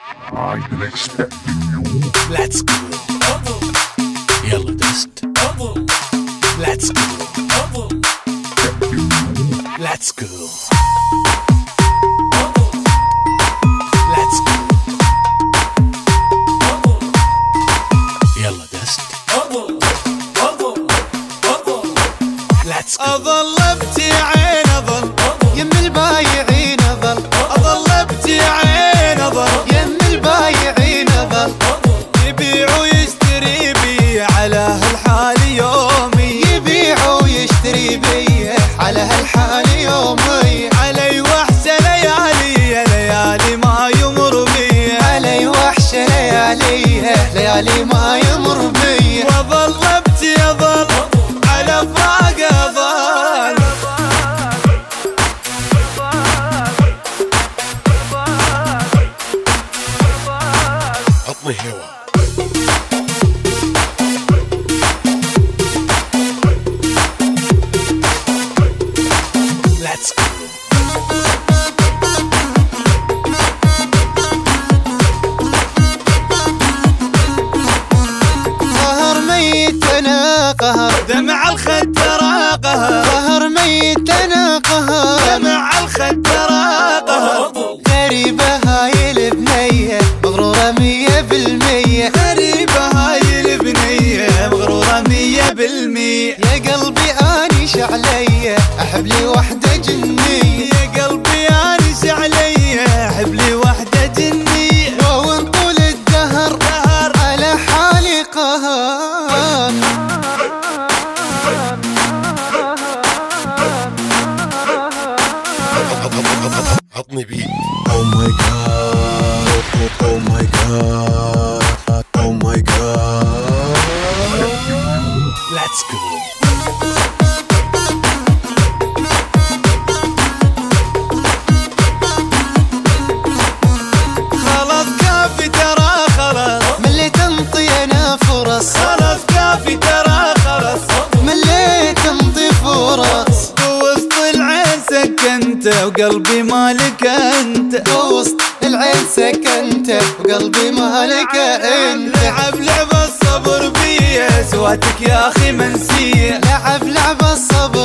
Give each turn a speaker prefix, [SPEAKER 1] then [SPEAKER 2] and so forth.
[SPEAKER 1] I've been expecting you.
[SPEAKER 2] Let's go يلا دست Let's go Let's go Let's go يلا دست Let's go
[SPEAKER 3] اظل ابكي عين اظل يم البايعين هالحال يومي. علي وحشة ليالي يا ليالي ما يمر بي علي وحشة ليالي ليالي ما يمر بي واظل ابكي اظل على فراق اظل
[SPEAKER 2] عطني هوا. Go.
[SPEAKER 3] قهر ميت أنا قهر. دمع الخد ترى قهر. قهر ميت أنا قهر. دمع الخد ترى قهر. غريبة هاي البنية مغرورة مية بالمية. غريبة هاي البنية مغرورة مية بالمية. يا قلبي انيش علي. أحب لي وحدة جنية. يا قلبي انيش علي. أحب لي وحدة جنية. وان طول الدهر دهر. على حالي قهر.
[SPEAKER 2] عطني بيت.
[SPEAKER 4] Oh my god, oh, oh my god, oh my god.
[SPEAKER 2] Let's go.
[SPEAKER 3] وقلبي مالك أنت. وسط العين سكنت وقلبي مالك أنت. لعب لعب الصبر بي سواتك يا أخي منسيه لعب لعب الصبر